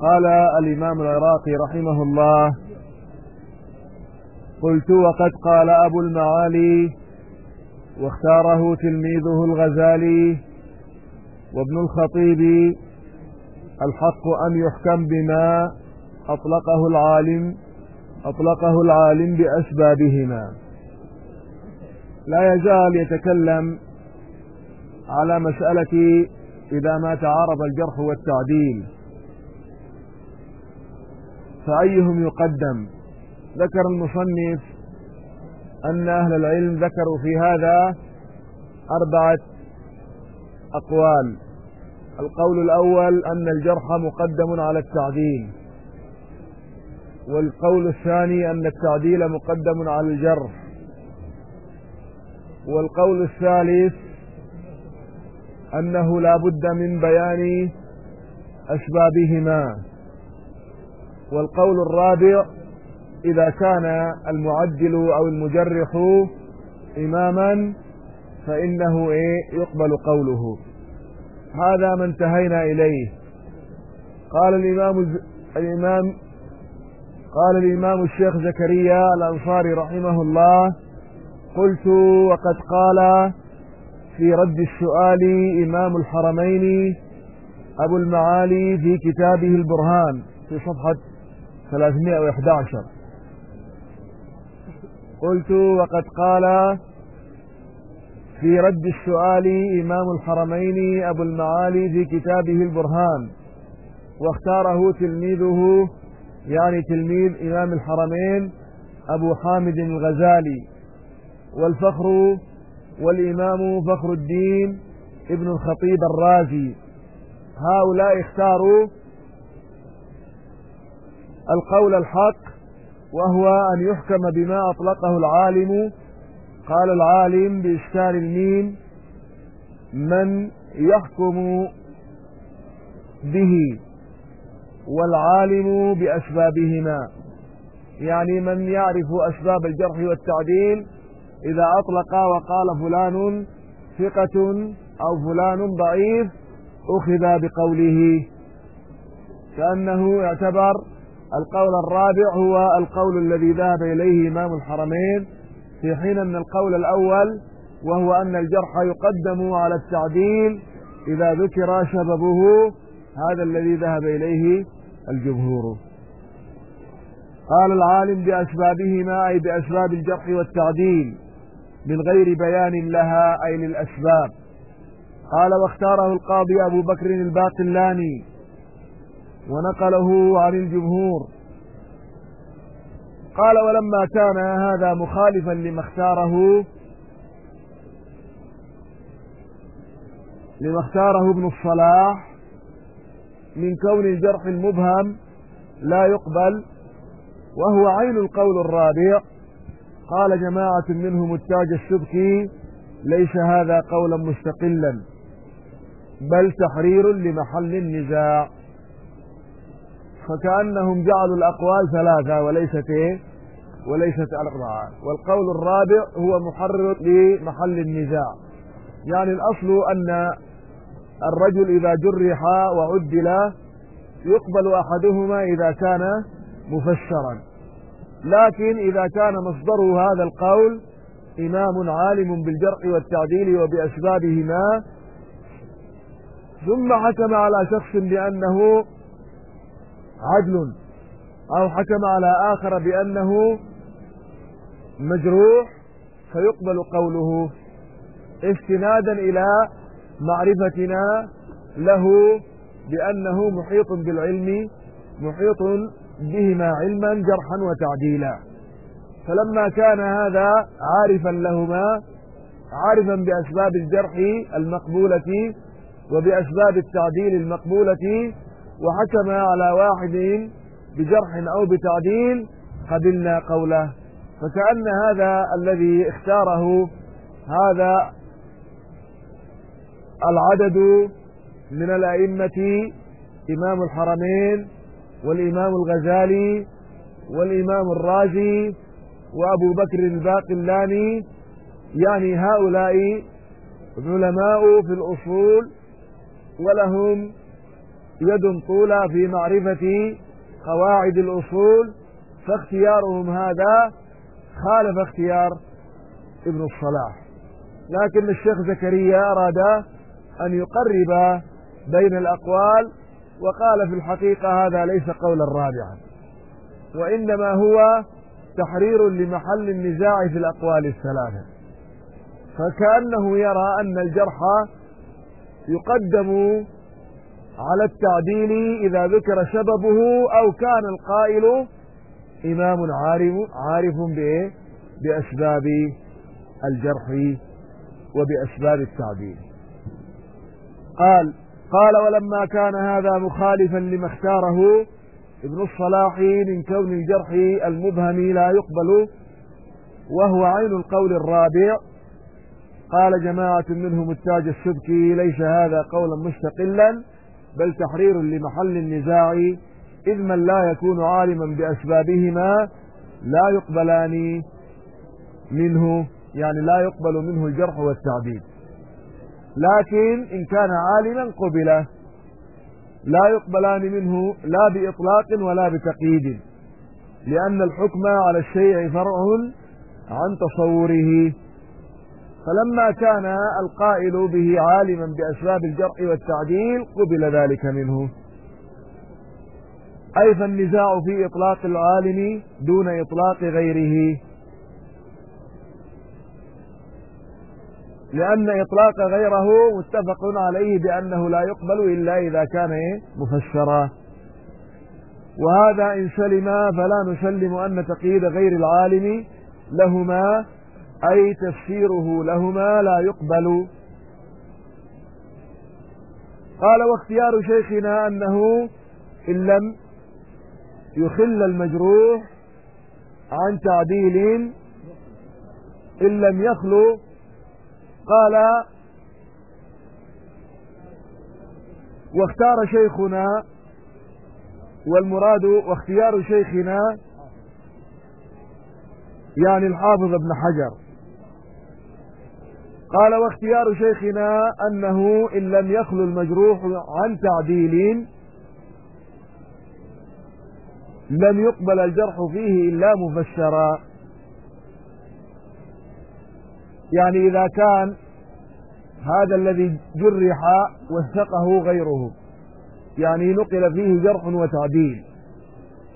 قال الإمام العراقي رحمه الله قلت وقد قال أبو المعالي واختاره تلميذه الغزالي وابن الخطيب الحق أن يحكم بما أطلقه العالم أطلقه العالم بأسبابهما. لا يزال يتكلم على مسألة إذا ما تعارض الجرح والتعديل. فأيهم يقدم؟ ذكر المصنف أن أهل العلم ذكروا في هذا أربعة أقوال. القول الأول أن الجرح مقدم على التعديل. والقول الثاني أن التعديل مقدم على الجرح. والقول الثالث أنه لا بد من بيان أسبابهما. والقول الرابع إذا كان المعدل أو المجرح إماما فإنه إيه؟ يقبل قوله. هذا ما انتهينا إليه. قال الإمام الإمام قال الإمام الشيخ زكريا الأنصاري رحمه الله قلت وقد قال في رد السؤال إمام الحرمين أبو المعالي في كتابه البرهان في صفحة 311 قلت وقد قال في رد السؤال إمام الحرمين أبو المعالي في كتابه البرهان واختاره تلميذه يعني تلميذ إمام الحرمين أبو حامد الغزالي والفخر والإمام فخر الدين ابن الخطيب الرازي. هؤلاء اختاروا القول الحق وهو أن يحكم بما أطلقه العالم. قال العالم بإشكال الميم من يحكم به والعالم بأسبابهما. يعني من يعرف أسباب الجرح والتعديل إذا أطلق وقال فلان ثقة أو فلان ضعيف أخذ بقوله. كأنه يعتبر القول الرابع هو القول الذي ذهب إليه إمام الحرمين في حين أن القول الأول وهو أن الجرح يقدم على التعديل إذا ذكر سببه هذا الذي ذهب إليه الجمهور. قال العالم بأسبابهما أي بأسباب الجرح والتعديل من غير بيان لها أي للأسباب. قال واختاره القاضي أبو بكر الباقلاني ونقله عن الجمهور. قال ولما كان هذا مخالفا لما اختاره لما اختاره ابن الصلاح من كون الجرح المبهم لا يقبل وهو عين القول الرابع. قال جماعة منهم التاج السبكي ليس هذا قولا مستقلا بل تحرير لمحل النزاع. فكأنهم جعلوا الأقوال ثلاثة وليست إيه؟ وليست أربعة والقول الرابع هو محرر لمحل النزاع. يعني الأصل أن الرجل إذا جرح وعدل يقبل أحدهما إذا كان مفسرا. لكن إذا كان مصدره هذا القول إمام عالم بالجرح والتعديل وبأسبابهما ثم حكم على شخص بأنه عدل أو حكم على آخر بأنه مجروح فيقبل قوله استنادا إلى معرفتنا له بأنه محيط بالعلم محيط بهما علما جرحا وتعديلا. فلما كان هذا عارفا لهما عارفا بأسباب الجرح المقبولة وبأسباب التعديل المقبولة وحكم على واحد بجرح أو بتعديل قبلنا قوله. فكأن هذا الذي اختاره هذا العدد من الأئمة إمام الحرمين والإمام الغزالي والإمام الرازي وأبو بكر الباقلاني يعني هؤلاء علماء في الأصول ولهم يد طولى في معرفة قواعد الأصول فاختيارهم هذا خالف اختيار ابن الصلاح. لكن الشيخ زكريا أراد أن يقرب بين الأقوال وقال في الحقيقة هذا ليس قولا رابعا وإنما هو تحرير لمحل النزاع في الأقوال الثلاثة. فكأنه يرى أن الجرح يقدم على التعديل إذا ذكر سببه أو كان القائل إمام عارف عارف؟ بأسباب الجرح وبأسباب التعديل قال قال ولما كان هذا مخالفا لما اختاره ابن الصلاح من كون الجرح المبهم لا يقبل وهو عين القول الرابع قال جماعة منهم التاج السبكي ليس هذا قولا مستقلا بل تحرير لمحل النزاع إذ من لا يكون عالما بأسبابهما لا يقبلان منه يعني لا يقبل منه الجرح والتعديل. لكن إن كان عالما قبل لا يقبلان منه لا بإطلاق ولا بتقييد لأن الحكم على الشيء فرع عن تصوره. فلما كان القائل به عالما بأسباب الجرح والتعديل قبل ذلك منه أي فالنزاع في إطلاق العالم دون إطلاق غيره لأن إطلاق غيره متفق عليه بأنه لا يقبل إلا إذا كان؟ مفسرا وهذا إن سلم فلا نسلم أن تقييد غير العالم لهما أي تفسيره لهما لا يقبل. قال واختيار شيخنا أنه إن لم يخل المجروح عن تعديل إن لم يخلو قال واختار شيخنا والمراد واختيار شيخنا يعني الحافظ ابن حجر. قال واختيار شيخنا أنه إن لم يخلو المجروح عن تعديل لم يقبل الجرح فيه إلا مفسرا يعني إذا كان هذا الذي جرح وثقه غيره يعني نقل فيه جرح وتعديل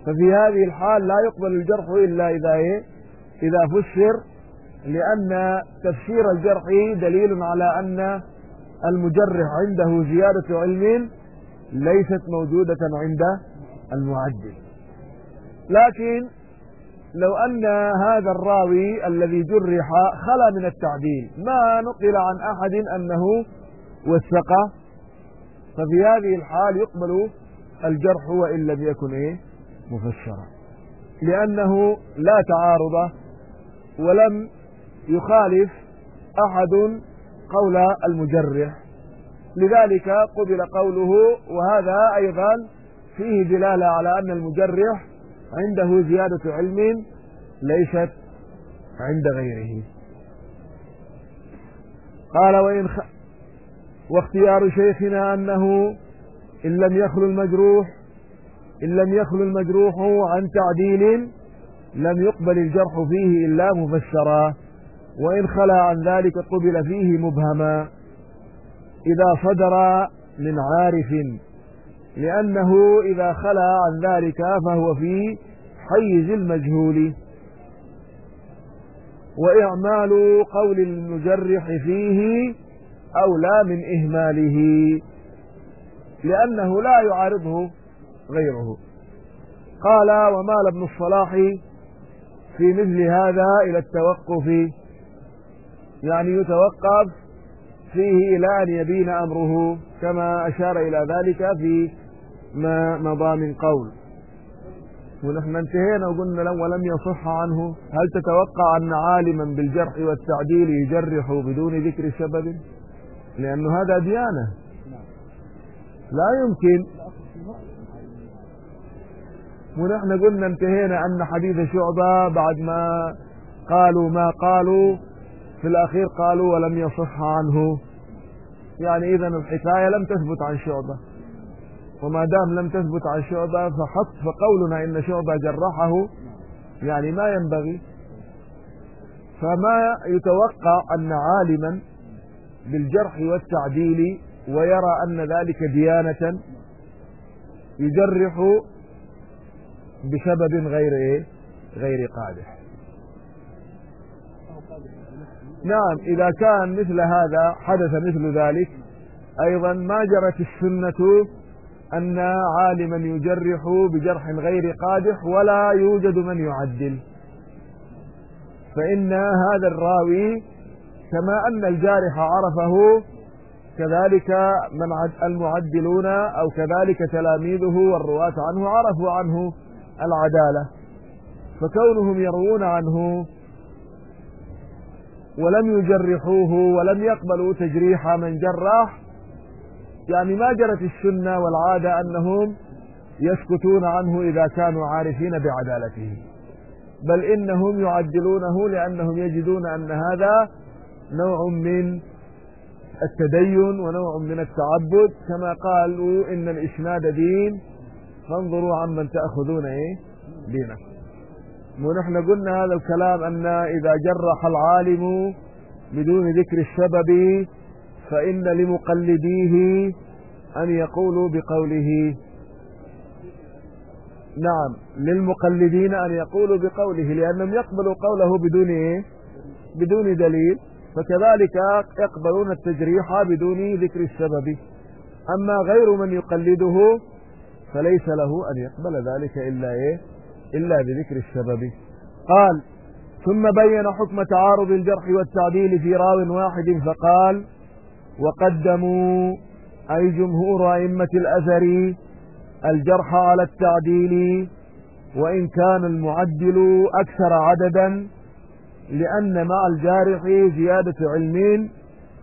ففي هذه الحال لا يقبل الجرح إلا إذا إيه؟ إذا فسر لأن تفسير الجرح دليل على أن المجرح عنده زيادة علم ليست موجودة عند المعدل. لكن لو أن هذا الراوي الذي جرح خلا من التعديل ما نقل عن أحد أنه وثق؟ ففي هذه الحال يقبل الجرح وإن لم يكن إيه مفسرا. لأنه لا تعارض ولم يخالف أحد قول المجرح. لذلك قبل قوله وهذا أيضا فيه دلالة على أن المجرح عنده زيادة علم ليست عند غيره. قال وإن خ... واختيار شيخنا أنه إن لم يخلو المجروح إن لم يخلو المجروح عن تعديل لم يقبل الجرح فيه إلا مفسرا وإن خلا عن ذلك قبل فيه مبهما. إذا صدر من عارف لأنه إذا خلا عن ذلك فهو في حيز المجهول. وإعمال قول المجرح فيه أولى من إهماله لأنه لا يعارضه غيره. قال ومال ابن الصلاح في مثل هذا إلى التوقف. يعني يتوقف فيه إلى أن يبين أمره كما أشار إلى ذلك في ما مضى من قول. ونحن انتهينا وقلنا لو ولم يصح عنه هل تتوقع أن عالما بالجرح والتعديل يجرح بدون ذكر سبب؟ لأنه هذا ديانة. لا يمكن. ونحن قلنا انتهينا أن حديث شعبة بعد ما قالوا ما قالوا في الأخير قالوا ولم يصح عنه. يعني إذا الحكاية لم تثبت عن شعبة. وما دام لم تثبت عن شعبة فحط فقولنا إن شعبة جرحه. يعني ما ينبغي. فما يتوقع أن عالما بالجرح والتعديل ويرى أن ذلك ديانة يجرح بسبب غير إيه؟ غير قادح. نعم إذا كان مثل هذا حدث مثل ذلك أيضا ما جرت السنة أن عالما يجرح بجرح غير قادح ولا يوجد من يعدل. فإن هذا الراوي كما أن الجارح عرفه كذلك من المعدلون أو كذلك تلاميذه والرواة عنه عرفوا عنه العدالة. فكونهم يروون عنه ولم يجرحوه ولم يقبلوا تجريح من جرح يعني ما جرت السنة والعادة أنهم يسكتون عنه إذا كانوا عارفين بعدالته. بل إنهم يعدلونه لأنهم يجدون أن هذا نوع من التدين ونوع من التعبد. كما قالوا إن الإسناد دين. فانظروا عمن تأخذون إيه؟ دينك ونحن قلنا هذا الكلام أن إذا جرح العالم بدون ذكر السبب فإن لمقلديه أن يقولوا بقوله. نعم للمقلدين أن يقولوا بقوله لأنهم يقبلوا قوله بدون إيه؟ بدون دليل فكذلك يقبلون التجريح بدون ذكر السبب. أما غير من يقلده فليس له أن يقبل ذلك إلا إيه؟ إلا بذكر السبب. قال ثم بين حكم تعارض الجرح والتعديل في راو واحد فقال وقدموا أي جمهور أئمة الأثر الجرح على التعديل وإن كان المعدل أكثر عددا لأن مع الجارح زيادة علم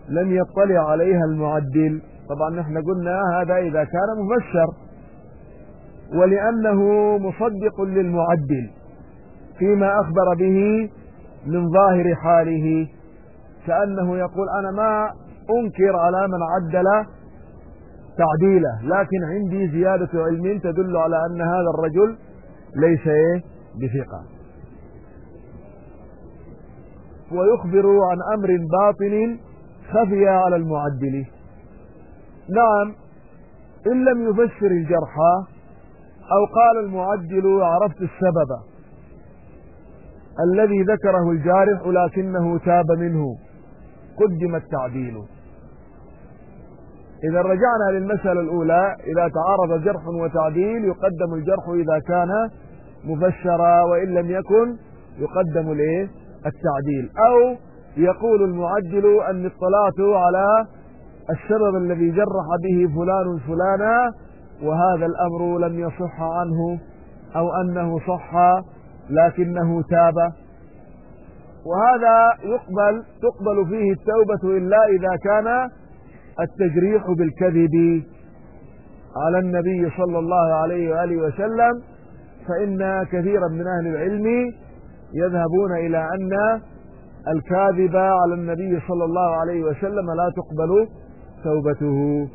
لم يطلع عليها المعدل. طبعا نحن قلنا هذا إذا كان مفسر. ولأنه مصدق للمعدل فيما أخبر به من ظاهر حاله كأنه يقول أنا ما أنكر على من عدل تعديله لكن عندي زيادة علم تدل على أن هذا الرجل ليس بثقة. ويخبر عن أمر باطن خفي على المعدل. نعم إن لم يفسر الجرح أو قال المعدل عرفت السبب. الذي ذكره الجارح لكنه تاب منه. قدم التعديل. إذا رجعنا للمسألة الأولى. إذا تعارض جرح وتعديل يقدم الجرح إذا كان مفسرا وإن لم يكن يقدم الايه التعديل. أو يقول المعدل أني اطلعت على السبب الذي جرح به فلان فلانا وهذا الأمر لم يصح عنه أو أنه صح لكنه تاب. وهذا يقبل تقبل فيه التوبة إلا إذا كان التجريح بالكذب على النبي صلى الله عليه وآله وسلم. فإن كثيرا من أهل العلم يذهبون إلى أن الكاذب على النبي صلى الله عليه وسلم لا تقبل توبته.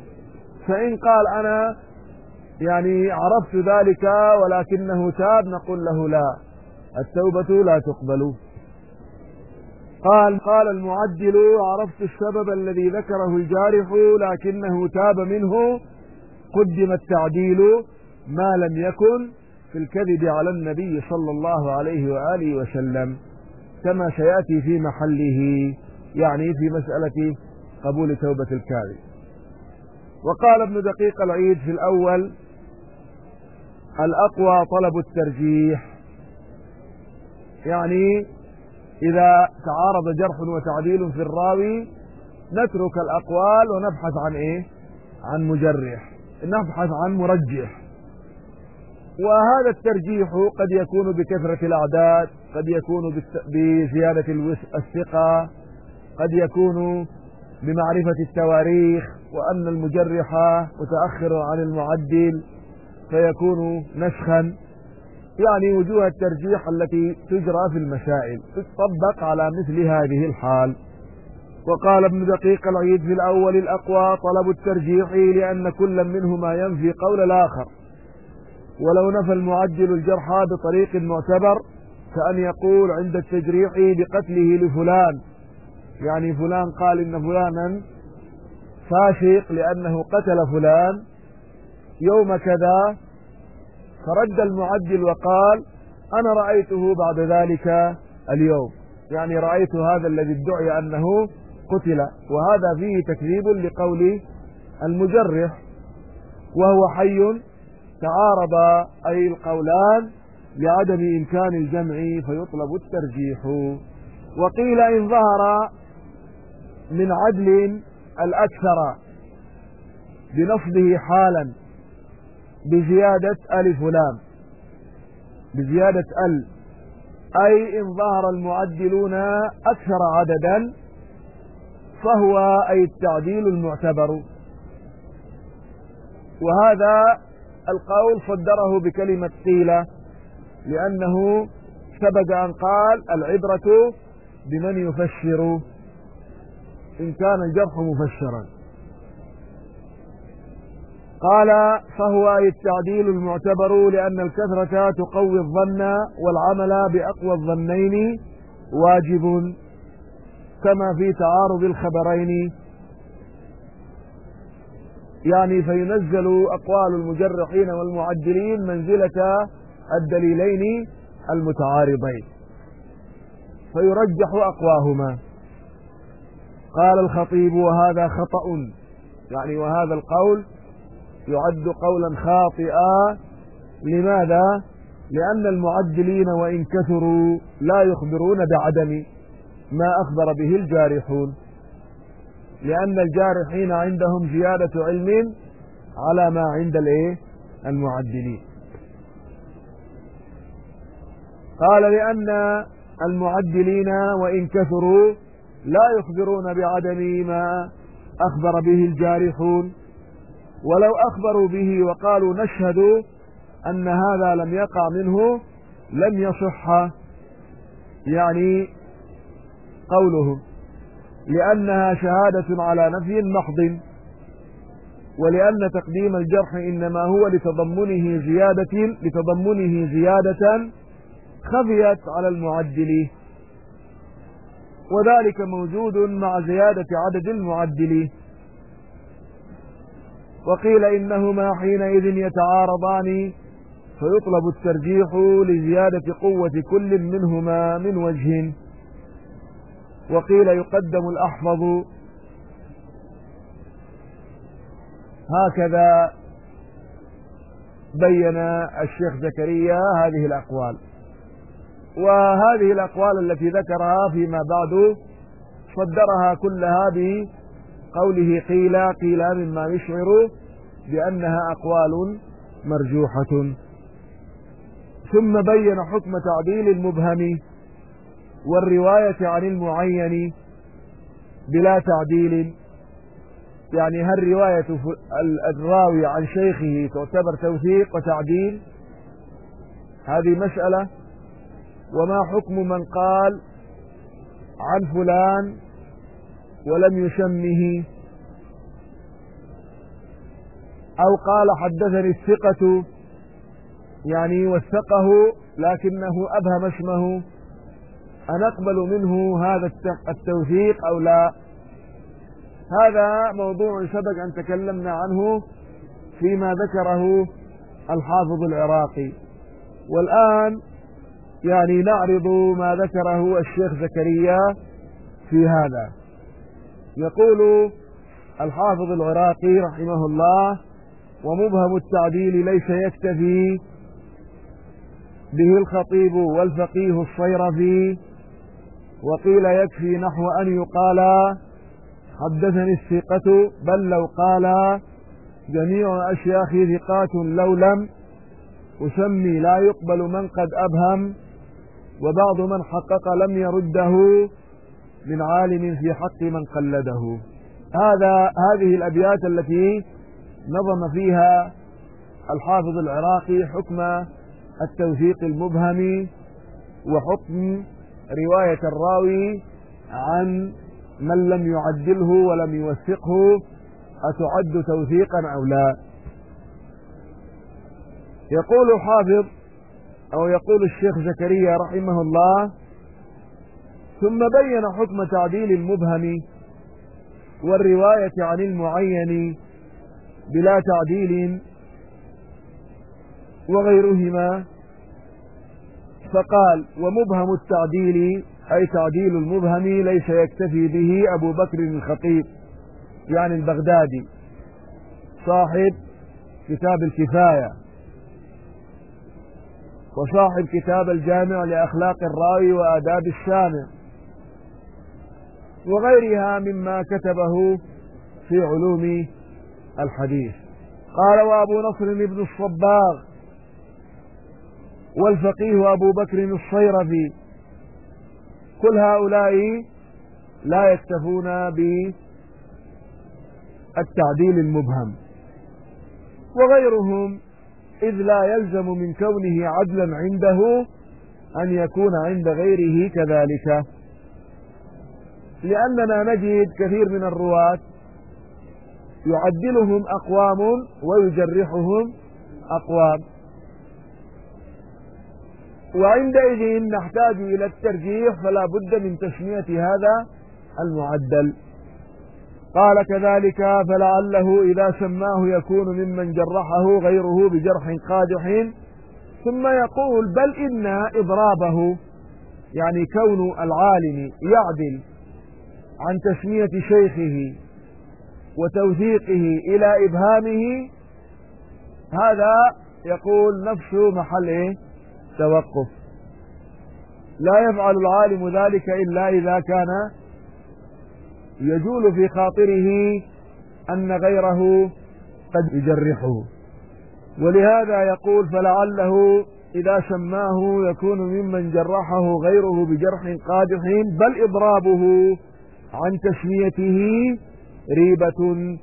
فإن قال أنا يعني عرفت ذلك ولكنه تاب نقول له لا التوبة لا تقبل. قال قال المعدل عرفت السبب الذي ذكره الجارح لكنه تاب منه قدم التعديل ما لم يكن في الكذب على النبي صلى الله عليه وآله وسلم كما سيأتي في محله يعني في مسألة قبول توبة الكاذب. وقال ابن دقيق العيد في الأول الأقوى طلب الترجيح. يعني إذا تعارض جرح وتعديل في الراوي نترك الأقوال ونبحث عن إيه؟ عن مجرح. نبحث عن مرجح. وهذا الترجيح قد يكون بكثرة الأعداد قد يكون بزيادة الثقة قد يكون بمعرفة التواريخ وأن المجرح متأخر عن المعدل. فيكون نسخا يعني وجوه الترجيح التي تجرى في المسائل تطبق على مثل هذه الحال. وقال ابن دقيق العيد في الأول الأقوى طلب الترجيح لأن كل منهما ينفي قول الآخر. ولو نفى المعجل الجرح بطريق معتبر كأن يقول عند التجريح بقتله لفلان. يعني فلان قال إن فلانا فاشق لأنه قتل فلان يوم كذا فرد المعجل وقال أنا رأيته بعد ذلك اليوم. يعني رأيت هذا الذي ادعي أنه قتل. وهذا فيه تكذيب لقول المجرح. وهو حي تعارض أي القولان لعدم إمكان الجمع فيطلب الترجيح. وقيل إن ظهر من عدل الأكثر بنصبه حالا. بزيادة ألف لام. بزيادة ال. أي إن ظهر المعدلون أكثر عددا فهو أي التعديل المعتبر. وهذا القول صدره بكلمة قيل لأنه سبق أن قال العبرة بمن يفسر إن كان الجرح مفسرا قال فهو أي التعديل المعتبر لأن الكثرة تقوي الظن والعمل بأقوى الظنين واجب كما في تعارض الخبرين. يعني فينزل أقوال المجرحين والمعدلين منزلة الدليلين المتعارضين فيرجح أقواهما. قال الخطيب وهذا خطأ يعني وهذا القول يعد قولا خاطئا. لماذا؟ لأن المعدلين وإن كثروا لا يخبرون بعدم ما أخبر به الجارحون. لأن الجارحين عندهم زيادة علم على ما عند الإيه؟ المعدلين قال لأن المعدلين وإن كثروا لا يخبرون بعدم ما أخبر به الجارحون. ولو أخبروا به وقالوا نشهد أن هذا لم يقع منه لم يصح يعني قولهم لأنها شهادة على نفي محض ولأن تقديم الجرح إنما هو لتضمنه زيادة لتضمنه زيادة خفيت على المعدل. وذلك موجود مع زيادة عدد المعدل. وقيل إنهما حينئذ يتعارضان فيطلب الترجيح لزيادة قوة كل منهما من وجه. وقيل يقدم الأحفظ. هكذا بين الشيخ زكريا هذه الأقوال. وهذه الأقوال التي ذكرها فيما بعد صدرها كلها بقوله قيل قيل مما يشعر بأنها أقوال مرجوحة. ثم بين حكم تعديل المبهم والرواية عن المعين بلا تعديل. يعني هل رواية الراوي عن شيخه تعتبر توثيق وتعديل؟ هذه مسألة. وما حكم من قال عن فلان ولم يسمه أو قال حدثني الثقة يعني وثقه لكنه أبهم اسمه. أنقبل منه هذا التوثيق أو لا؟ هذا موضوع سبق أن تكلمنا عنه فيما ذكره الحافظ العراقي. والآن يعني نعرض ما ذكره الشيخ زكريا في هذا. يقول الحافظ العراقي رحمه الله ومبهم التعديل ليس يكتفي به الخطيب والفقيه الصيرفي وقيل يكفي نحو أن يقال حدثني الثقة بل لو قال جميع أشياخ ثقات لو لم أسمي لا يقبل من قد أبهم وبعض من حقق لم يرده من عالم في حق من قلده. هذا هذه الأبيات التي نظم فيها الحافظ العراقي حكم التوثيق المبهم وحكم رواية الراوي عن من لم يعدله ولم يوثقه أتعد توثيقا أو لا؟ يقول حافظ أو يقول الشيخ زكريا رحمه الله ثم بين حكم تعديل المبهم والرواية عن المعين بلا تعديل وغيرهما فقال ومبهم التعديل أي تعديل المبهم ليس يكتفي به أبو بكر الخطيب يعني البغدادي صاحب كتاب الكفاية وصاحب كتاب الجامع لأخلاق الراوي وآداب السامع وغيرها مما كتبه في علوم الحديث. قال وأبو نصر بن الصباغ والفقيه أبو بكر الصيرفي كل هؤلاء لا يكتفون بالتعديل المبهم وغيرهم إذ لا يلزم من كونه عدلا عنده أن يكون عند غيره كذلك. لأننا نجد كثير من الرواة يعدلهم أقوام ويجرحهم أقوام. وعندئذ نحتاج إلى الترجيح فلا بد من تسمية هذا المعدل. قال كذلك فلعله إذا سماه يكون ممن جرحه غيره بجرح قادح. ثم يقول بل إن إضرابه يعني كون العالم يعدل عن تسمية شيخه وتوثيقه إلى إبهامه هذا يقول نفسه محل؟ توقف لا يفعل العالم ذلك إلا إذا كان يجول في خاطره أن غيره قد يجرحه ولهذا يقول فلعله إذا سماه يكون ممن جرحه غيره بجرح قادح بل إضرابه عن تسميته ريبة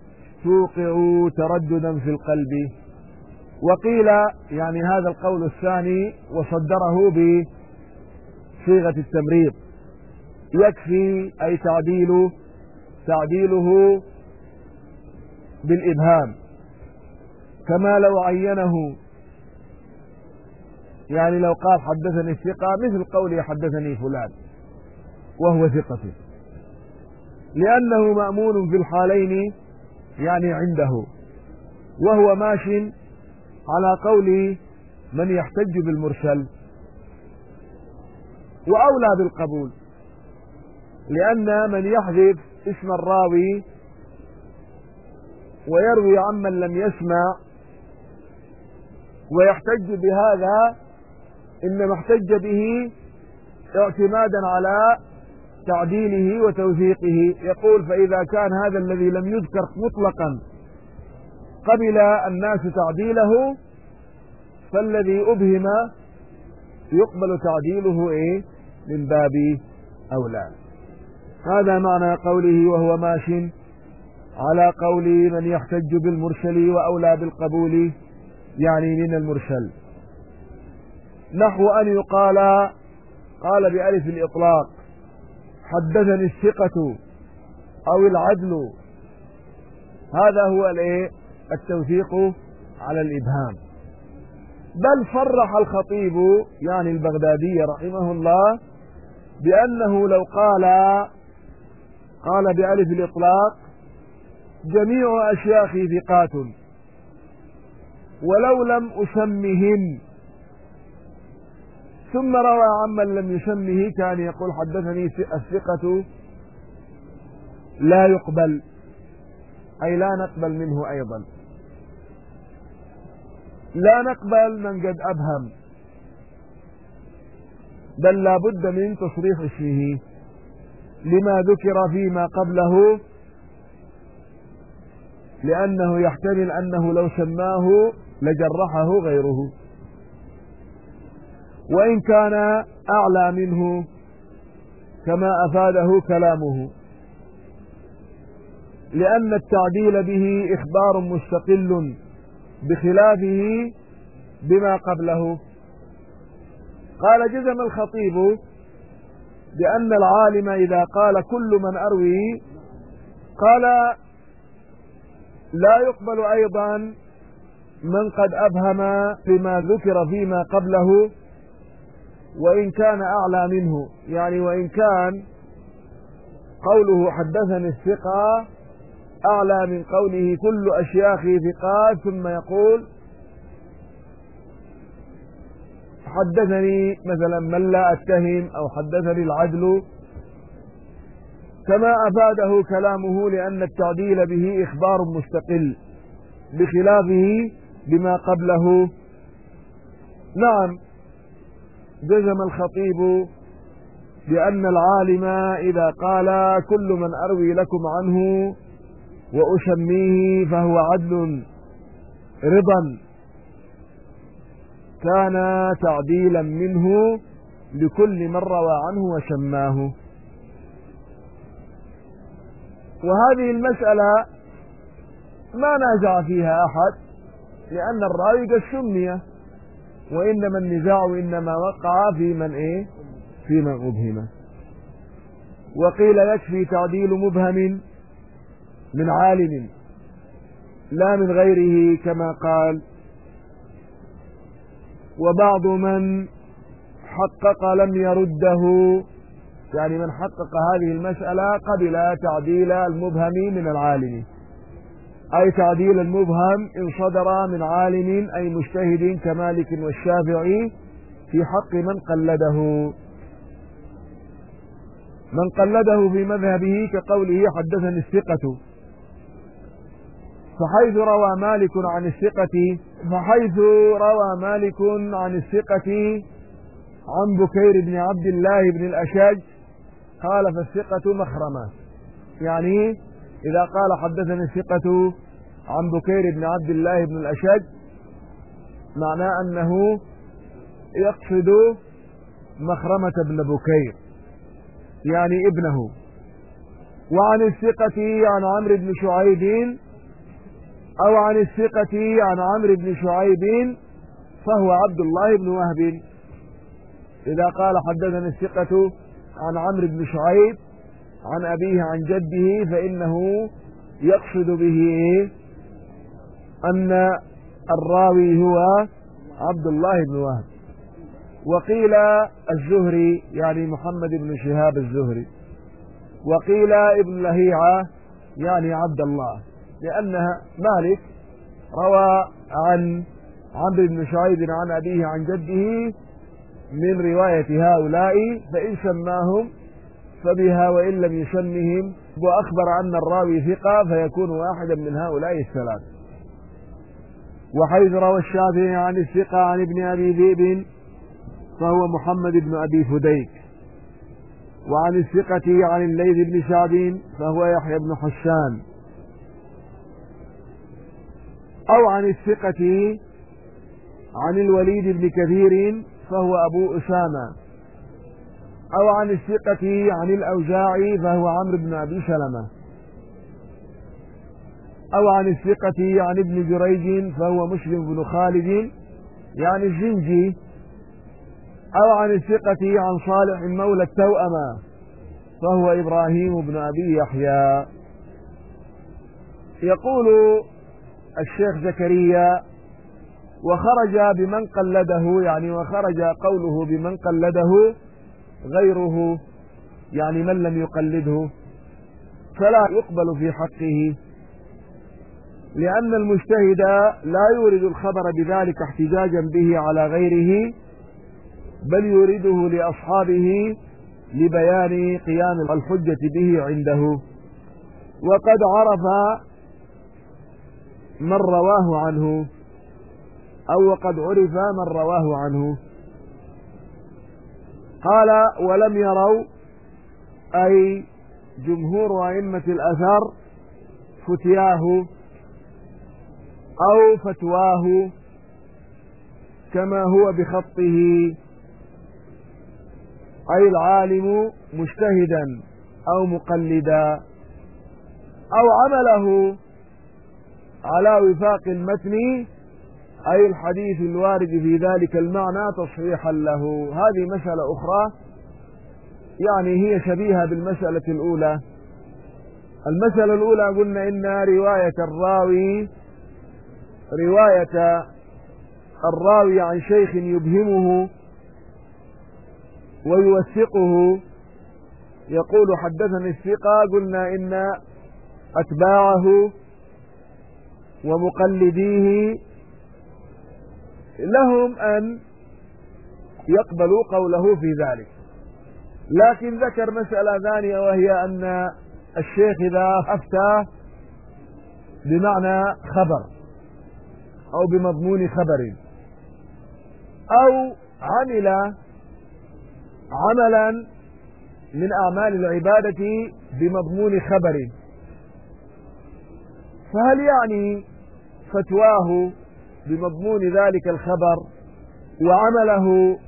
توقع ترددا في القلب. وقيل يعني هذا القول الثاني وصدره بصيغة التمريض. يكفي أي تعديل تعديله بالإبهام. كما لو عينه يعني لو قال حدثني الثقة مثل قوله حدثني فلان وهو ثقة لأنه مأمون في الحالين يعني عنده. وهو ماش على قول من يحتج بالمرسل. وأولى بالقبول. لأن من يحذف اسم الراوي ويروي عمن لم يسمع ويحتج بهذا إنما احتج به اعتمادا على تعديله وتوثيقه. يقول فإذا كان هذا الذي لم يذكر مطلقا قبل الناس تعديله فالذي أبهم يقبل تعديله إيه؟ من باب أولى. هذا معنى قوله وهو ماش على قول من يحتج بالمرسل وأولى بالقبول يعني من المرسل. نحو أن يقال قال بألف الإطلاق حدثني الثقة أو العدل. هذا هو الإيه؟ التوثيق على الإبهام. بل صرح الخطيب يعني البغدادي رحمه الله بأنه لو قال قال بألف الإطلاق جميع أشياخي ثقات ولو لم أسمهن ثم روى عمن لم يسمه كان يقول حدثني الثقة لا يقبل أي لا نقبل منه أيضا. لا نقبل من قد أبهم بل لا بد من تصريح اسمه. لما ذكر فيما قبله لأنه يحتمل أنه لو سماه لجرحه غيره. وإن كان أعلى منه كما أفاده كلامه. لأن التعديل به إخبار مستقل بخلافه بما قبله. قال جزم الخطيب بأن العالم إذا قال كل من أروي قال لا يقبل أيضا من قد أبهم فيما ذكر فيما قبله وإن كان أعلى منه يعني وإن كان قوله حدثني الثقة أعلى من قوله كل أشياخي ثقات ثم يقول حدثني مثلا من لا أتهم أو حدثني العدل. كما أفاده كلامه لأن التعديل به إخبار مستقل بخلافه بما قبله. نعم. جزم الخطيب بأن العالم إذا قال كل من أروي لكم عنه وأشميه فهو عدل رضا. كان تعديلا منه لكل من روى عنه وشماه وهذه المسألة ما نازع فيها أحد لأن الراوي قد سمي وإنما النزاع إنما وقع في من إيه؟ في من أبهم. وقيل يكفي تعديل مبهم من عالم لا من غيره كما قال. وبعض من حقق لم يرده يعني من حقق هذه المسألة قبل تعديل المبهم من العالم. أي تعديل المبهم إن صدر من عالم أي مجتهد كمالك والشافعي في حق من قلده. من قلده في مذهبه كقوله حدثني الثقة. فحيث روى مالك عن الثقة فحيث روى مالك عن الثقة عن بكير بن عبد الله بن الأشاج قال فالثقة مخرمة. يعني إذا قال حدثني الثقة عن بكير بن عبد الله بن الأشج معناه أنه يقصد مخرمة بن بكير يعني ابنه. وعن الثقة عن عمرو بن شعيب أو عن الثقة عن عمرو بن شعيب فهو عبد الله بن وهب. إذا قال حدثني الثقة عن عمرو بن شعيب عن أبيه عن جده فإنه يقصد به أن الراوي هو عبد الله بن وهب. وقيل الزهري يعني محمد بن شهاب الزهري. وقيل ابن لهيعة يعني عبد الله. لأنها مالك روى عن عمرو بن شعيب عن أبيه عن جده من رواية هؤلاء فإن سماهم فبها وإن لم يسمهم وأخبر أن الراوي ثقة فيكون واحدا من هؤلاء الثلاث وحيث روى الشافعي عن الثقة عن ابن أبي ذئب فهو محمد بن أبي فديك. وعن الثقة عن الليث بن سعد فهو يحيى بن حسان. أو عن الثقة عن الوليد بن كثير فهو أبو أسامة. أو عن الثقة عن الأوزاعي فهو عمرو بن أبي سلمة. أو عن الثقة عن ابن جريج فهو مسلم بن خالد يعني الزنجي أو عن الثقة عن صالح مولى التوأمة فهو إبراهيم بن أبي يحيى. يقول الشيخ زكريا وخرج بمن قلده يعني وخرج قوله بمن قلده غيره يعني من لم يقلده فلا يقبل في حقه. لأن المجتهد لا يورد الخبر بذلك احتجاجا به على غيره بل يورده لأصحابه لبيان قيام الحجة به عنده. وقد عرف من رواه عنه أو وقد عرف من رواه عنه. قال ولم يروا أي جمهور أئمة الأثر فتياه أو فتواه كما هو بخطه. أي العالم مجتهدا أو مقلدا أو عمله على وفاق المتن. أي الحديث الوارد في ذلك المعنى تصحيحا له. هذه مسألة أخرى يعني هي شبيهة بالمسألة الأولى. المسألة الأولى قلنا إن رواية الراوي رواية الراوي عن شيخ يبهمه ويوثقه يقول حدثني الثقة قلنا إن أتباعه ومقلديه لهم أن يقبلوا قوله في ذلك. لكن ذكر مسألة ثانية وهي أن الشيخ إذا أفتى بمعنى خبر. أو بمضمون خبر. أو عمل عملا من أعمال العبادة بمضمون خبر. فهل يعني فتواه بمضمون ذلك الخبر وعمله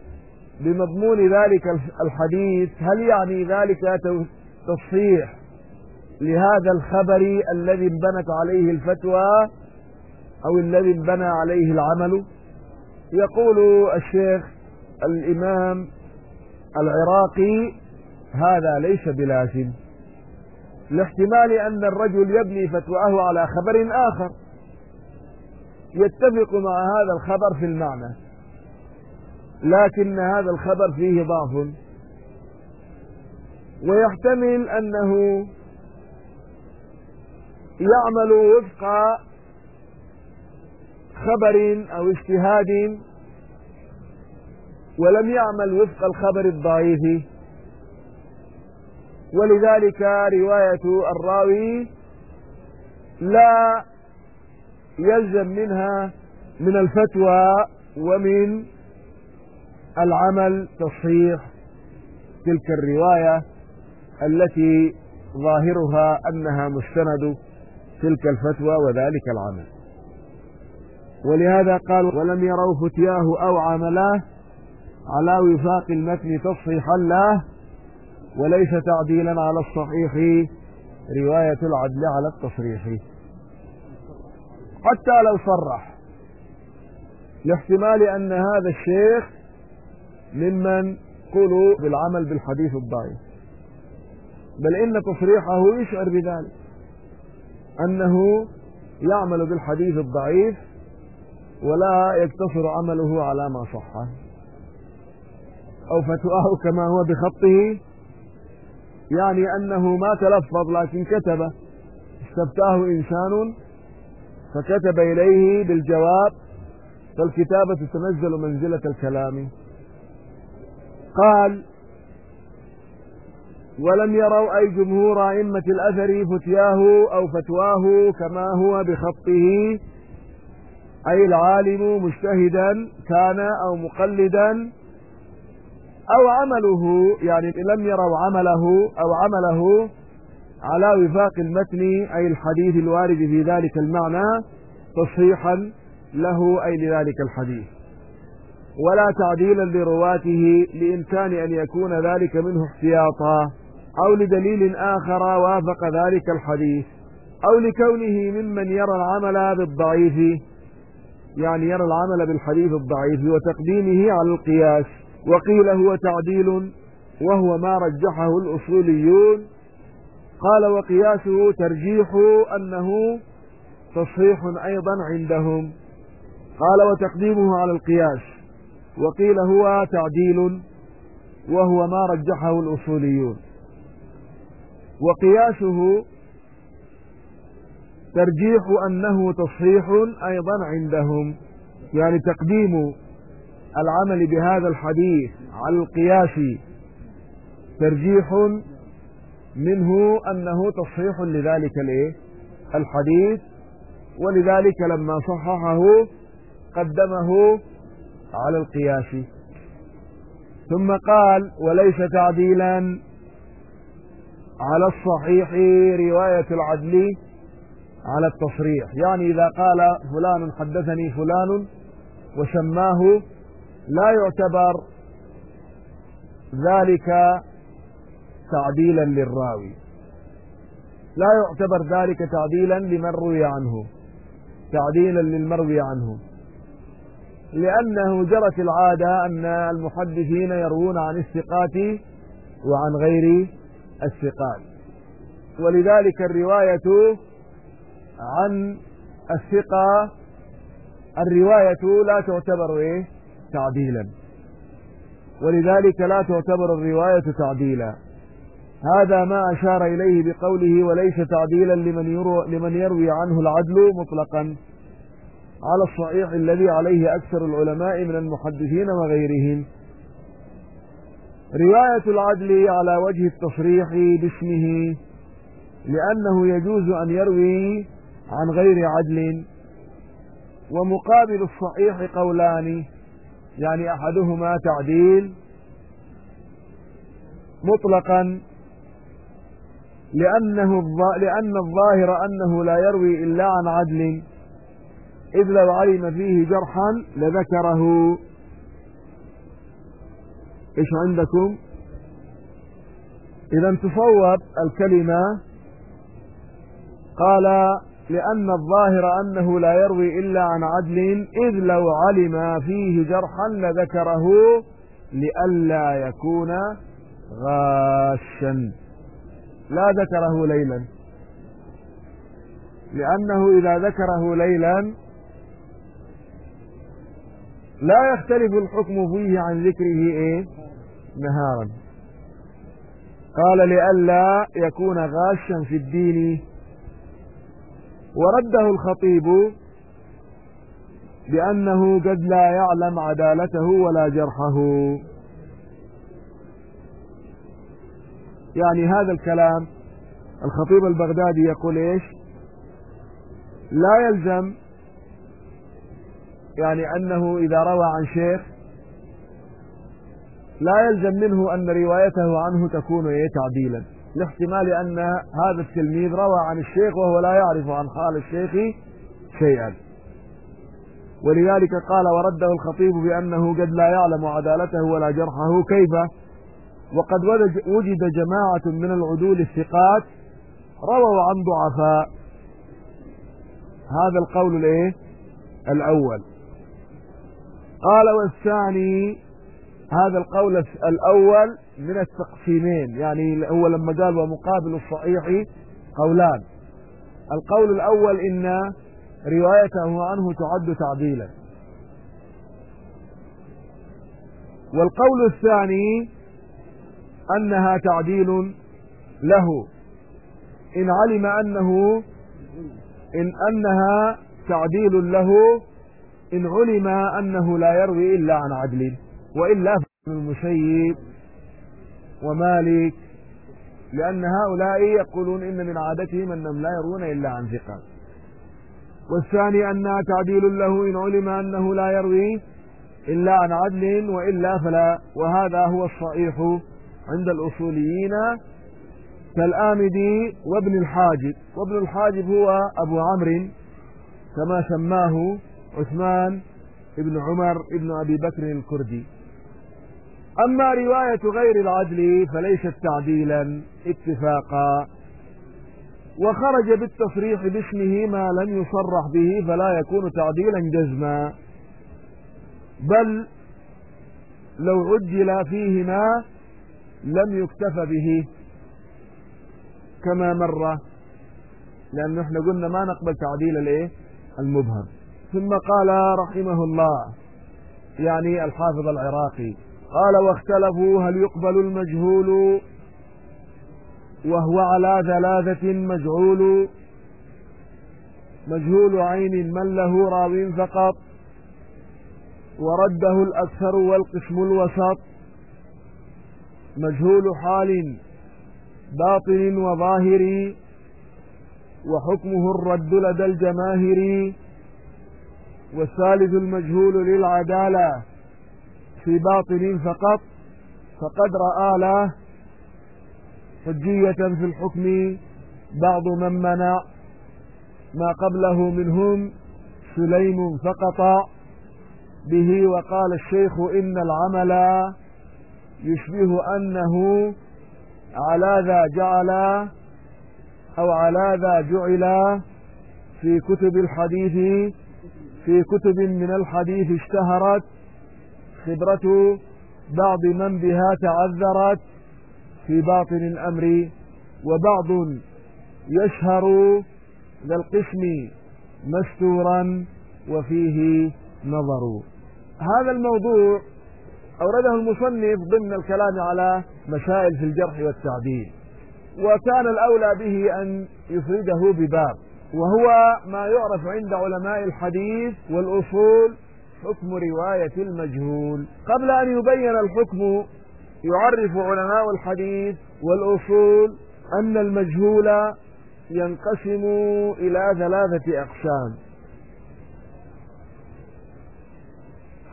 بمضمون ذلك الحديث؟ هل يعني ذلك تصحيح لهذا الخبر الذي انبنت عليه الفتوى أو الذي انبنى عليه العمل. يقول الشيخ الإمام العراقي هذا ليس بلازم. لاحتمال أن الرجل يبني فتواه على خبر آخر. يتفق مع هذا الخبر في المعنى. لكن هذا الخبر فيه ضعف. ويحتمل أنه يعمل وفق خبر أو اجتهاد ولم يعمل وفق الخبر الضعيف. ولذلك رواية الراوي لا يلزم منها من الفتوى ومن العمل تصحيح تلك الرواية التي ظاهرها أنها مستند تلك الفتوى وذلك العمل. ولهذا قال ولم يروا فتياه أو عملاه على وفاق المتن تصحيحا له وليس تعديلا على الصحيح رواية العدل على التصريح. حتى لو صرح لاحتمال أن هذا الشيخ ممن قلوا بالعمل بالحديث الضعيف. بل إن تصريحه يشعر بذلك أنه يعمل بالحديث الضعيف ولا يقتصر عمله على ما صح. أو فتواه كما هو بخطه. يعني أنه ما تلفظ لكن كتب. استفتاه إنسان فكتب إليه بالجواب فالكتابة تنزل منزلة الكلام. قال ولم يروا أي جمهور أئمة الأثر فتياه أو فتواه كما هو بخطه. أي العالم مجتهدا كان أو مقلدا أو عمله يعني لم يروا عمله أو عمله على وفاق المتن أي الحديث الوارد في ذلك المعنى تصحيحا له أي لذلك الحديث. ولا تعديلا لرواته لإمكان أن يكون ذلك منه احتياطا أو لدليل آخر وافق ذلك الحديث أو لكونه ممن يرى العمل بالضعيف. يعني يرى العمل بالحديث الضعيف وتقديمه على القياس. وقيل هو تعديل وهو ما رجحه الأصوليون. قال وقياسه ترجيح أنه تصحيح أيضا عندهم. قال وتقديمه على القياس. وقيل هو تعديل وهو ما رجحه الأصوليون. وقياسه ترجيح أنه تصحيح أيضا عندهم. يعني تقديم العمل بهذا الحديث على القياس ترجيح منه أنه تصحيح لذلك الحديث. ولذلك لما صححه قدمه على القياس. ثم قال وليس تعديلا على الصحيح رواية العدل على التصريح. يعني إذا قال فلان حدثني فلان وسماه لا يعتبر ذلك تعديلا للراوي. لا يعتبر ذلك تعديلا لمن روي عنه. تعديلا للمروي عنه. لأنه جرت العادة أن المحدثين يروون عن الثقات وعن غير الثقات. ولذلك الرواية عن الثقة الرواية لا تعتبر إيه؟ تعديلا. ولذلك لا تعتبر الرواية تعديلا. هذا ما أشار إليه بقوله وليس تعديلا لمن يروي, لمن يروي عنه العدل مطلقا على الصحيح الذي عليه أكثر العلماء من المحدثين وغيرهم. رواية العدل على وجه التصريح باسمه لأنه يجوز أن يروي عن غير عدل ومقابل الصحيح قولان يعني أحدهما تعديل مطلقا لأنه لأن الظاهر أنه لا يروي إلا عن عدل إذ لو علم فيه جرحا لذكره. إيش عندكم؟ إذا تصوب الكلمة قال لأن الظاهر أنه لا يروي إلا عن عدل إذ لو علم فيه جرحا لذكره لئلا يكون غاشا. لا ذكره ليلا. لأنه إذا ذكره ليلا لا يختلف الحكم فيه عن ذكره إيه؟ نهارا. قال لئلا يكون غاشا في الدين. ورده الخطيب بأنه قد لا يعلم عدالته ولا جرحه. يعني هذا الكلام الخطيب البغدادي يقول إيش؟ لا يلزم يعني أنه إذا روى عن شيخ لا يلزم منه أن روايته عنه تكون إيه؟ تعديلا. لاحتمال أن هذا التلميذ روى عن الشيخ وهو لا يعرف عن حال الشيخ شيئا. ولذلك قال ورده الخطيب بأنه قد لا يعلم عدالته ولا جرحه كيف. وقد وجد جماعة من العدول الثقات رووا عن ضعفاء. هذا القول الإيه؟ الأول. قال والثاني هذا القول الأول من التقسيمين يعني هو لما قال ومقابل الصحيح قولان. القول الأول إن روايته عنه تعد تعديلا. والقول الثاني أنها تعديل له. إن علم أنه إن أنها تعديل له إن علم أنه لا يروي إلا عن عدل. وإلا المسيب ومالك لأن هؤلاء يقولون إن من عادتهم أنهم لا يرون إلا عن ثقة. والثاني أنها تعديل له إن علم أنه لا يروي إلا عن عدل وإلا فلا وهذا هو الصحيح عند الأصوليين كالآمدي وابن الحاجب. وابن الحاجب هو أبو عمرو كما سماه عثمان ابن عمر ابن أبي بكر الكردي. أما رواية غير العدل فليست تعديلا اتفاقا. وخرج بالتصريح باسمه ما لم يصرح به فلا يكون تعديلا جزما. بل لو عجل فيهما لم يكتف به. كما مر لأن إحنا قلنا ما نقبل تعديل الإيه؟ المبهم. ثم قال رحمه الله يعني الحافظ العراقي قال واختلفوا هل يقبل المجهول وهو على ثلاثة مجهول مجهول عين من له راو فقط. ورده الأكثر والقسم الوسط. مجهول حال باطن وظاهر. وحكمه الرد لدى الجماهير. والثالث المجهول للعدالة. في باطن فقط فقد رأى له حجية في الحكم بعض من منع. ما قبله منهم سليم فقط. به وقال الشيخ إن العمل يشبه أنه على ذا جعل أو على ذا جعل في كتب الحديث في كتب من الحديث اشتهرت خبرة بعض من بها تعذرت في باطن الأمر وبعض يشهر ذا القسم مستورا وفيه نظر. هذا الموضوع أورده المصنف ضمن الكلام على مسائل في الجرح والتعديل وكان الأولى به أن يفرده بباب وهو ما يعرف عند علماء الحديث والأصول حكم رواية المجهول. قبل أن يبين الحكم يعرف علماء الحديث والأصول أن المجهول ينقسم إلى ثلاثة أقسام.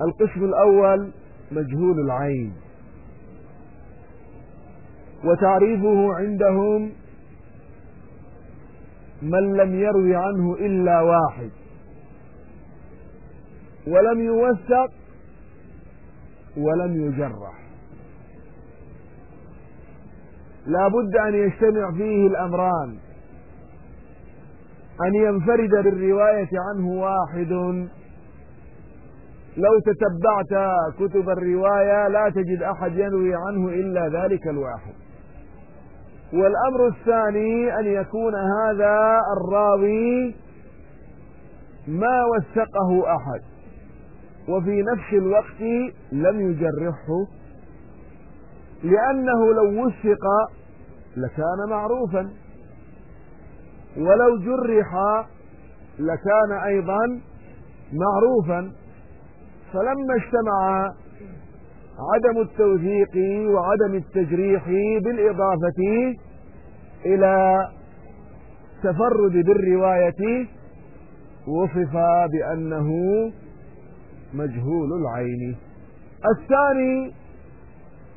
القسم الأول مجهول العين. وتعريفه عندهم من لم يروي عنه إلا واحد. ولم يوثق ولم يجرح لا بد أن يجتمع فيه الأمران. أن ينفرد بالرواية عنه واحد. لو تتبعت كتب الرواية لا تجد أحد ينوي عنه إلا ذلك الواحد. والأمر الثاني أن يكون هذا الراوي ما وثقه أحد. وفي نفس الوقت لم يجرحه لأنه لو وثق لكان معروفا ولو جرح لكان أيضا معروفا. فلما اجتمع عدم التوثيق وعدم التجريح بالإضافة إلى تفرد بالرواية وصف بأنه مجهول العين. الثاني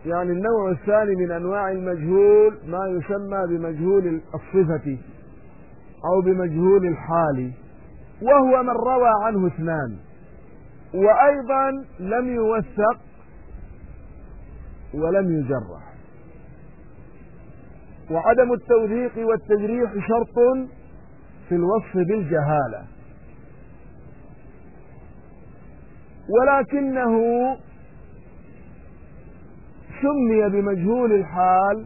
يعني النوع الثاني من أنواع المجهول ما يسمى بمجهول الصفة أو بمجهول الحال وهو من روى عنه اثنان. وأيضا لم يوثق ولم يجرح. وعدم التوثيق والتجريح شرط في الوصف بالجهالة. ولكنه سمي بمجهول الحال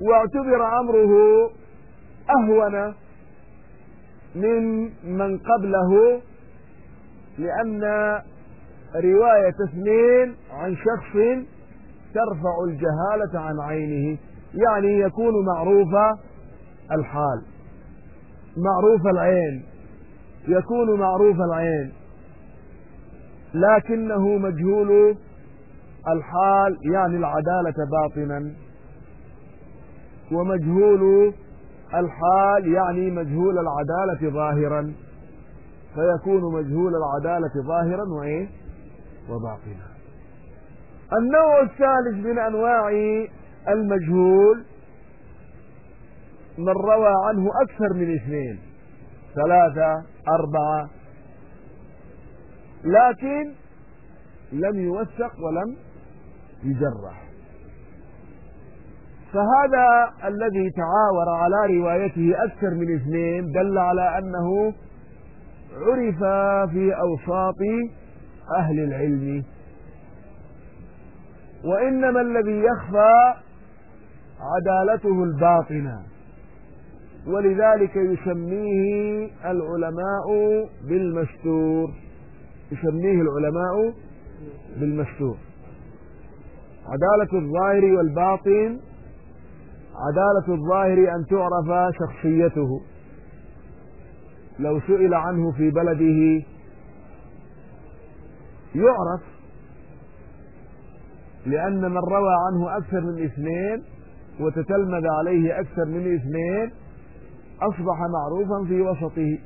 واعتبر أمره أهون من من قبله لأن رواية اثنين عن شخص ترفع الجهالة عن عينه يعني يكون معروف الحال معروف العين يكون معروف العين. لكنه مجهول الحال يعني العدالة باطنا. ومجهول الحال يعني مجهول العدالة ظاهرا. فيكون مجهول العدالة ظاهرا وإيه؟ وباطنا. النوع الثالث من أنواع المجهول من روى عنه أكثر من اثنين. ثلاثة أربعة لكن لم يوثق ولم يجرح. فهذا الذي تعاور على روايته أكثر من اثنين دل على أنه عرف في أوساط أهل العلم. وإنما الذي يخفى عدالته الباطنة. ولذلك يسميه العلماء بالمستور. يسميه العلماء بالمستور عدالة الظاهر والباطن عدالة الظاهر أن تعرف شخصيته. لو سئل عنه في بلده يعرف لأن من روى عنه أكثر من اثنين وتتلمذ عليه أكثر من اثنين أصبح معروفا في وسطه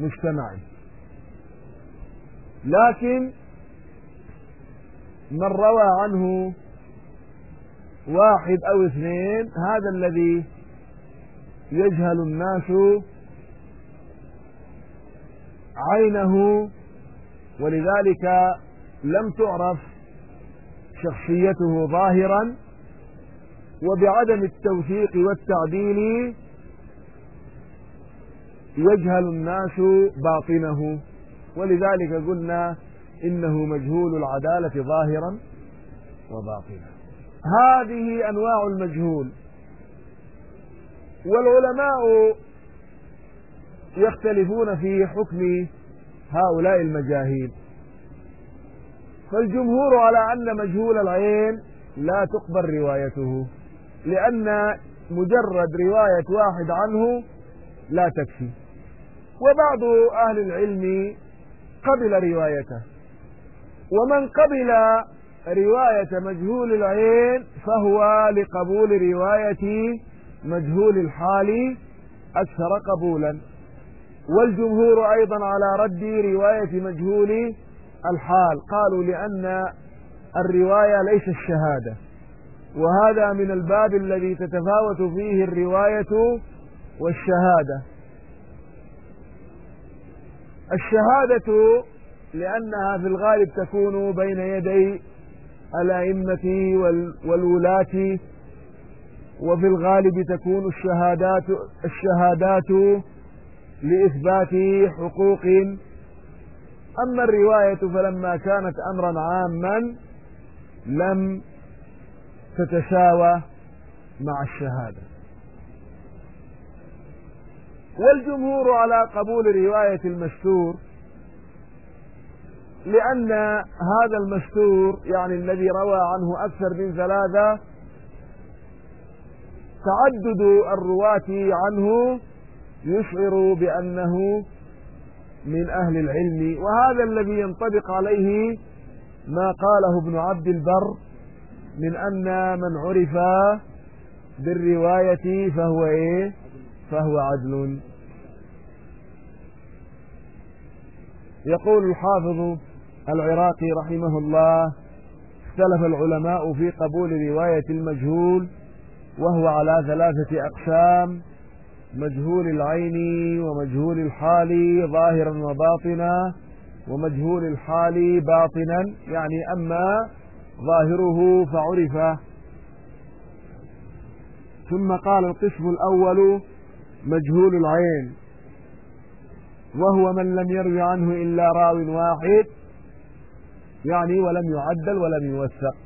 مجتمعه. لكن من روى عنه واحد أو اثنين هذا الذي يجهل الناس عينه ولذلك لم تعرف شخصيته ظاهرا وبعدم التوثيق والتعديل يجهل الناس باطنه. ولذلك قلنا إنه مجهول العدالة ظاهرا وباطنا. هذه أنواع المجهول. والعلماء يختلفون في حكم هؤلاء المجاهيل. فالجمهور على أن مجهول العين لا تقبل روايته لأن مجرد رواية واحد عنه لا تكفي. وبعض أهل العلم قبل روايته. ومن قبل رواية مجهول العين فهو لقبول رواية مجهول الحال أكثر قبولا. والجمهور أيضا على رد رواية مجهول الحال. قالوا لأن الرواية ليس الشهادة. وهذا من الباب الذي تتفاوت فيه الرواية والشهادة. الشهادة لأنها في الغالب تكون بين يدي الأئمة والولاة وفي الغالب تكون الشهادات الشهادات لإثبات حقوق. أما الرواية فلما كانت أمرا عاما لم تتساوى مع الشهادة. والجمهور على قبول رواية المستور لأن هذا المستور يعني الذي روى عنه أكثر من ثلاثة تعدد الرواة عنه يشعر بأنه من أهل العلم وهذا الذي ينطبق عليه ما قاله ابن عبد البر من أن من عرف بالرواية فهو إيه؟ فهو عدل. يقول الحافظ العراقي رحمه الله اختلف العلماء في قبول رواية المجهول وهو على ثلاثة أقسام مجهول العين ومجهول الحال ظاهرا وباطنا ومجهول الحال باطنا يعني أما ظاهره فعرف. ثم قال القسم الأول مجهول العين. وهو من لم يروي عنه إلا راو واحد يعني ولم يعدل ولم يوثق.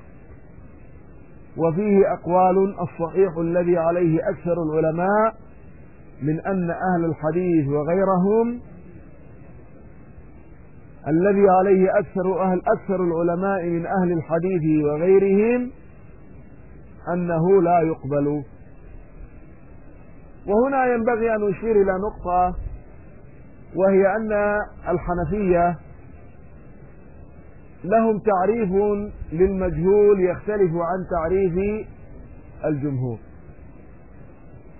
وفيه أقوال الصحيح الذي عليه أكثر العلماء من أن أهل الحديث وغيرهم الذي عليه أكثر أهل أكثر العلماء من أهل الحديث وغيرهم أنه لا يقبل. وهنا ينبغي أن أشير إلى نقطة وهي أن الحنفية لهم تعريف للمجهول يختلف عن تعريف الجمهور.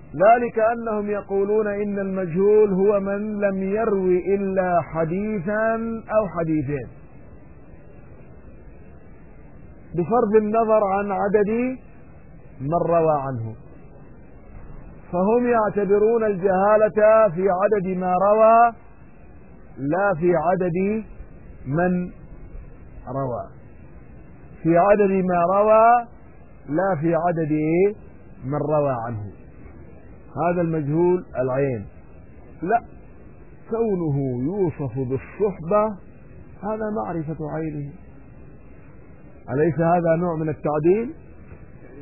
ذلك أنهم يقولون إن المجهول هو من لم يروي إلا حديثا أو حديثين. بفرض النظر عن عدد من روى عنه. فهم يعتبرون الجهالة في عدد ما روى لا في عدد من روى. في عدد ما روى لا في عدد من روى عنه. هذا المجهول العين. لا كونه يوصف بالصحبة هذا معرفة عينه. أليس هذا نوع من التعديل؟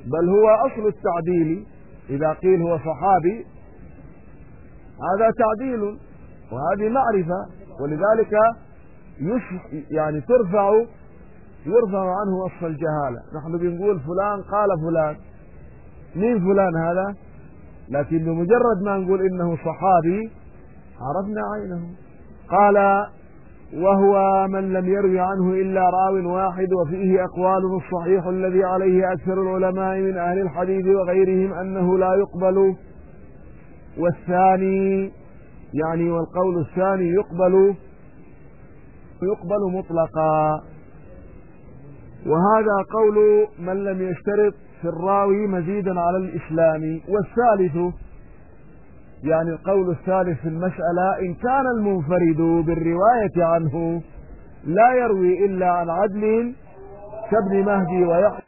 بل هو أصل التعديل. إذا قيل هو صحابي هذا تعديل وهذه معرفة ولذلك يعني ترفع يرفع عنه وصف الجهالة. نحن بنقول فلان قال فلان. مين فلان هذا؟ لكن بمجرد ما نقول إنه صحابي عرفنا عينه. قال وهو من لم يروي عنه إلا راو واحد وفيه أقوال الصحيح الذي عليه أكثر العلماء من أهل الحديث وغيرهم أنه لا يقبل. والثاني يعني والقول الثاني يقبل يقبل مطلقا. وهذا قول من لم يشترط في الراوي مزيدا على الإسلام. والثالث يعني القول الثالث في المسألة إن كان المنفرد بالرواية عنه لا يروي إلا عن عدل كابن مهدي ويحيى.